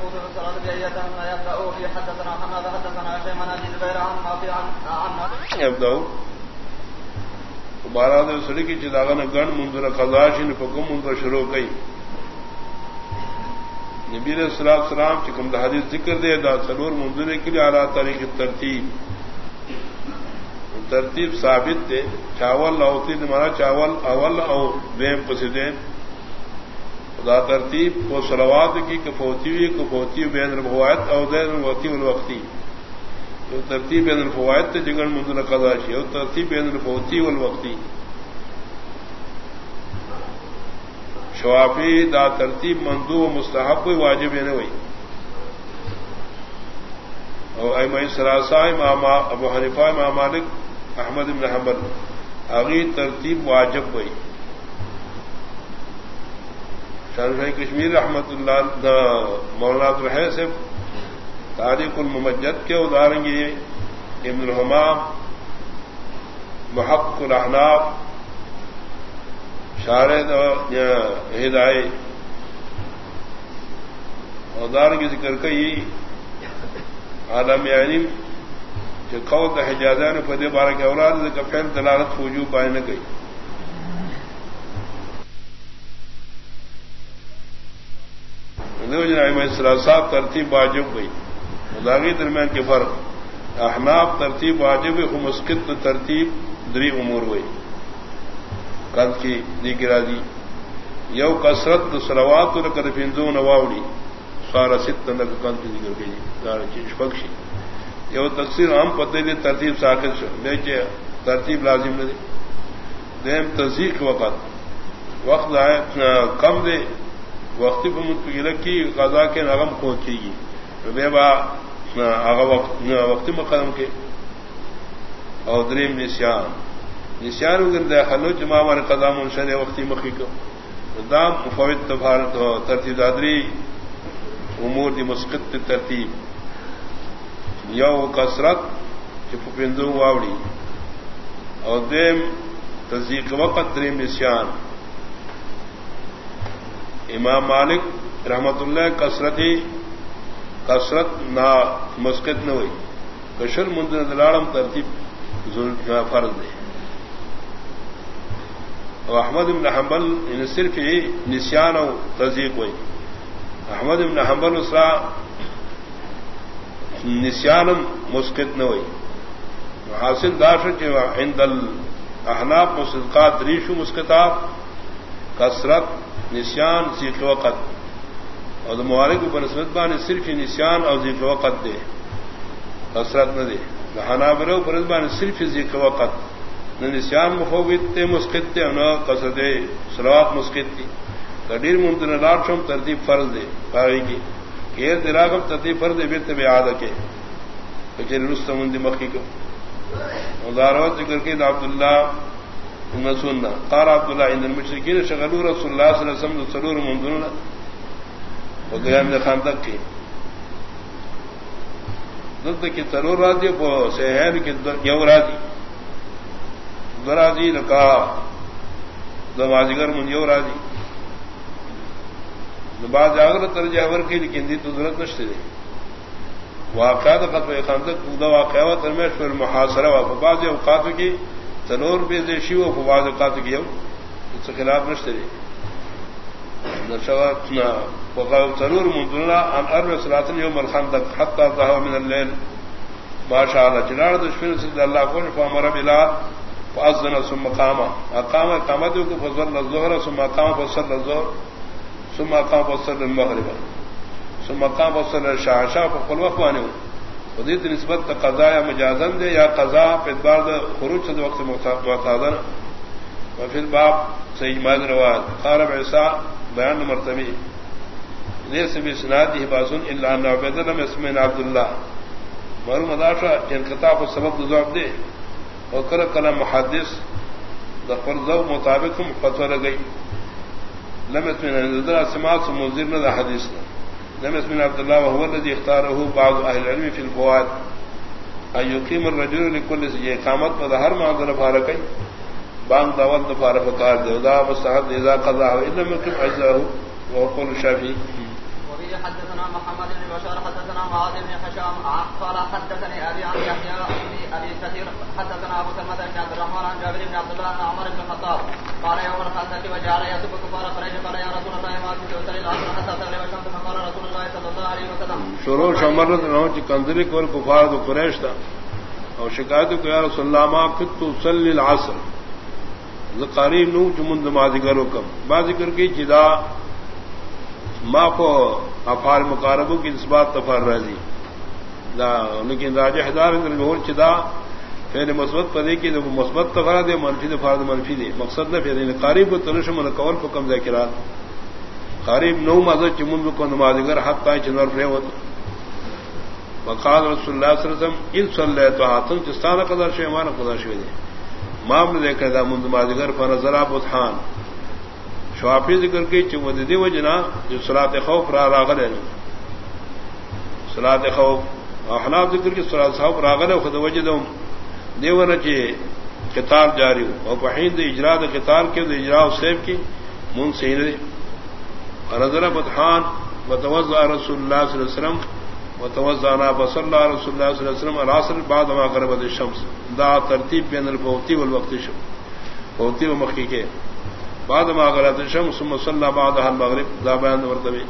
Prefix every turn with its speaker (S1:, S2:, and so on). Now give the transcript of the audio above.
S1: يفوت في الصلاة بأية ما يبدأ في حدثنا حماد حدثنا شيء من أبي زبير عن نافع عن
S2: ابداؤ بارہ دن سڑی کی چداغن گن منظر خزاش ان پکم منظر شروع گئی نبی علیہ السلام سلام چکم دا حدیث ذکر دے دا سرور منظر کے لیے اعلیٰ تاریخ ترتیب. ترتیب ثابت دے. چاول اوتی مارا چاول اول او دیم پسدین خدا ترتیب کو سلوات کی کفوتی ہوئی کفوتی بین الفوائد او دین وقتی الوقتی ترتیب بین الفوائد تے جگن منظر قضاشی او ترتیب بین الفوتی والوقتی۔ شوافی دا ترتیب مندو و مستحب کوئی واجب ہے ہوئی۔ اور ایم سراسا امام ابو حنیفہ، امام مالک، احمد بن حمل اگی ترتیب واجب ہوئی۔ شاہ کشمیر رحمت اللہ مولانا رہے سے تاریخ الممجد کے اداریں گے ابن الحمام محق الحناب شارد ہدائے ادار کی ذکر کئی عالم علم جو قوت حجازہ نے بارہ کے اولاد کا پھیل دلالت فوجو پائے نہ گئی صاحب ترتیب واجب گئی اداغی درمیان کے فرق. احناب ترتیب واجب مسکت ترتیب دری امور ہوئی کل کی دی گرا دی یو کسرت سلوات کر پنزو نواوڑی. سارا ست کل کی ذکر گئی پکشی یو تقسیم ہم پتے دی ترتیب ساکت بے کے ترتیب لازم نہ دیم تصدیق وقت. وقت کم دے وقتی رکھی قضا کے نغم پہنچے گی۔ بے با وقتی مقدم کے۔ اور دریم نسان نسان اگر دخلو جمع ہمارے قدام منشر وقتی مخی کو۔ دام مفوت بھارت ترتیب دادری۔ امور دی مسقط ترتیب۔ یو کسرت چپندو واوڑی۔ اور دیم تصدیق وقت دریم نسان امام مالک رحمت اللہ کثرتی کثرت نہ مسکت نہ ہوئی۔ کشر مندر دلاڑم ترتیب فرض دے احمد ابن حنبل ان صرف ہی نسان اور تصدیق ہوئی۔ احمد ابن حنبل اسرا نسانم مسکت نہ ہوئی۔ حاصل داش عند الاحناف مسقات ریشو مسکتاب کثرت نسان ذیق وقت اور مبارک پر نسبت بان صرف نسان اور ذیق وقت دے کثرت نہ دے ہنا برو پر بان صرف ذیق وقت نہ نسان مفوت تے مسکت تے نہ کثرت سلوات مسکت تھی کڈیر ممتن لاٹم ترتیب فرض دے پاگی کی کیر دراغم ترتیب فرض دے بیت بے آد کے لیکن رستم مکھی کو داروت ذکر کے عبداللہ سننا قال عبد الله عند المشركين شغلوا رسول الله صلى الله عليه وسلم سرور منذنا وقيام خندق کی دد کی ضرور راضی کو شہر کی یو راضی دراضی لکا دمازگر من یو راضی بعض اگر ترجہ ور کی لیکن دی تو ضرورت نشتے دے واقعات قطب خندق، دا واقعات درمیش محاصرہ وا بعض اوقات کی تنور بے دیشی و فواز اوقات کی ہم اس کے خلاف رشتے تنور مدنا ان ارب سلاتن یوم الخندق حتى ظهر من الليل. ما شاء الله جلال دشمن سے اللہ کو فامر بلال فاذن ثم قام. اقام قامت کو فضل الظهر ثم قام فصلى الظهر ثم قام فصلى المغرب ثم قام فصلى العشاء فقل وقوانه خدیت نسبت قضا یا مجازن دے یا قضا پدبار خروج سے وقت محتاطن و پھر باپ صحیح ماد رواد قارب عیسا بیان مرتبی لیس بھی سنادی باسن اللہ ان عبید اللہ اسمین عبداللہ مرو مداشا انقطاع کو سبب ضعف دے اور کل کلم محدث دفر ذو مطابق فتوہ لگئی لم اسمین سماعت سے مزیر نہ حدیث نہ لم اسم عبد الله وهو الذي اختاره بعض اهل العلم في الفوائد. ان يقيم الرجل لكل شيء قامت فظهر ما ذل فارق بان دعوت فارق قال ذا مستحب اذا قضى الا من كم اجزاه وقول قول الشافعي
S1: وبه حدثنا محمد بن بشار، حدثنا معاذ بن حشام قال حدثني ابي عن يحيى بن ابي كثير، حدثنا ابو سلمة بن عبد الرحمن عن جابر بن عبد الله عن عمر بن الخطاب، قال يوم الخندق وجعل يسب كفار قريش، قال يا رسول الله ما كنت تصلي العصر حتى تغرب الشمس فقال رسول الله صلى الله عليه وسلم.
S2: شروع شمرت نو چ کندری کول کفار دو قریش تا او شکایت کو یا رسول اللہ ما كنت تصلي العصر قریب نو چمند ماضی کرو کم، بازی کر کے جدا ما کو افار مقاربوں کی نسبات تفار رضی دا لیکن راج حدار چدا پھر مثبت پدے کی مثبت تفرا دے، منفی دفار منفی دے۔ مقصد نہ پھر یعنی قریب کو تنش من قول کو کم ذکرا قریب نو مزد چمن کو نمازگر حق تا چنور پھر ہوت وقال رسول اللہ صلی اللہ علیہ وسلم، ان صلی اللہ تو ہاتھوں چستانہ قدر شیمان قدر شوی دے۔ مام نے دیکھا تھا مند مازگر فنظرا بتخان شوافی ذکر کی چمد دی و جنا جو سلاد خوف را راغل ہے سلاد خوف، احناف ذکر کی سلاد خوف راغل ہے خود وجہ دوں دیو نہ چی کتاب جاری ہو. اور بہند اجرا د کتاب کے اجرا سیب کی من سے نظر بتخان بتوزع رسول اللہ صلی اللہ علیہ وسلم وتوزعنا بصلى رسول الله صلى الله عليه وسلم العصر بعد ما غربت الشمس دا ترتیب بین الفوتی والوقت شم فوتی و مخی کے. بعد ما غلط شمس ثم صلى بعدها المغرب. دا بیان ورتبی